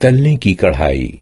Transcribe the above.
तलने की कढ़ाई।